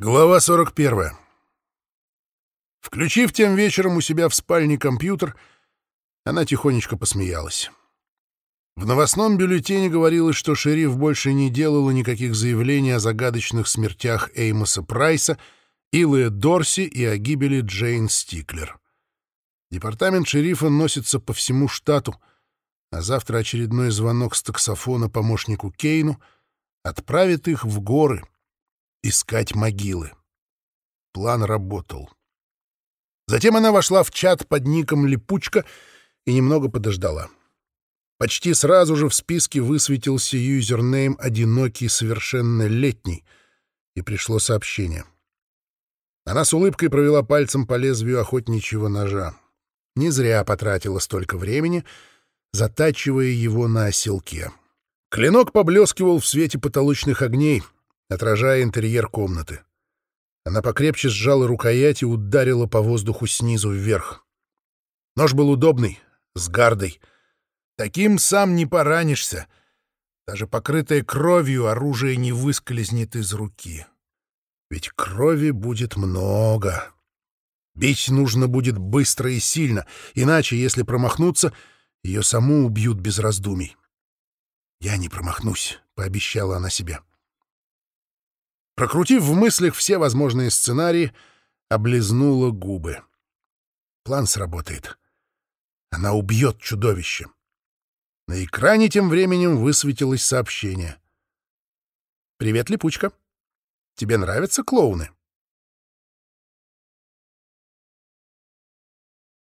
Глава 41. Включив тем вечером у себя в спальне компьютер, она тихонечко посмеялась. В новостном бюллетене говорилось, что шериф больше не делала никаких заявлений о загадочных смертях Эймоса Прайса, Илая Дорси и о гибели Джейн Стиклер. Департамент шерифа носится по всему штату, а завтра очередной звонок с таксофона помощнику Кейну отправит их в горы — искать могилы. План работал. Затем она вошла в чат под ником «Липучка» и немного подождала. Почти сразу же в списке высветился юзернейм «Одинокий совершеннолетний», и пришло сообщение. Она с улыбкой провела пальцем по лезвию охотничьего ножа. Не зря потратила столько времени, затачивая его на оселке. Клинок поблескивал в свете потолочных огней — отражая интерьер комнаты. Она покрепче сжала рукоять и ударила по воздуху снизу вверх. Нож был удобный, с гардой. Таким сам не поранишься. Даже покрытое кровью оружие не выскользнет из руки. Ведь крови будет много. Бить нужно будет быстро и сильно, иначе, если промахнуться, ее саму убьют без раздумий. «Я не промахнусь», — пообещала она себе. Прокрутив в мыслях все возможные сценарии, облизнула губы. План сработает. Она убьет чудовище. На экране тем временем высветилось сообщение. «Привет, Липучка. Тебе нравятся клоуны?»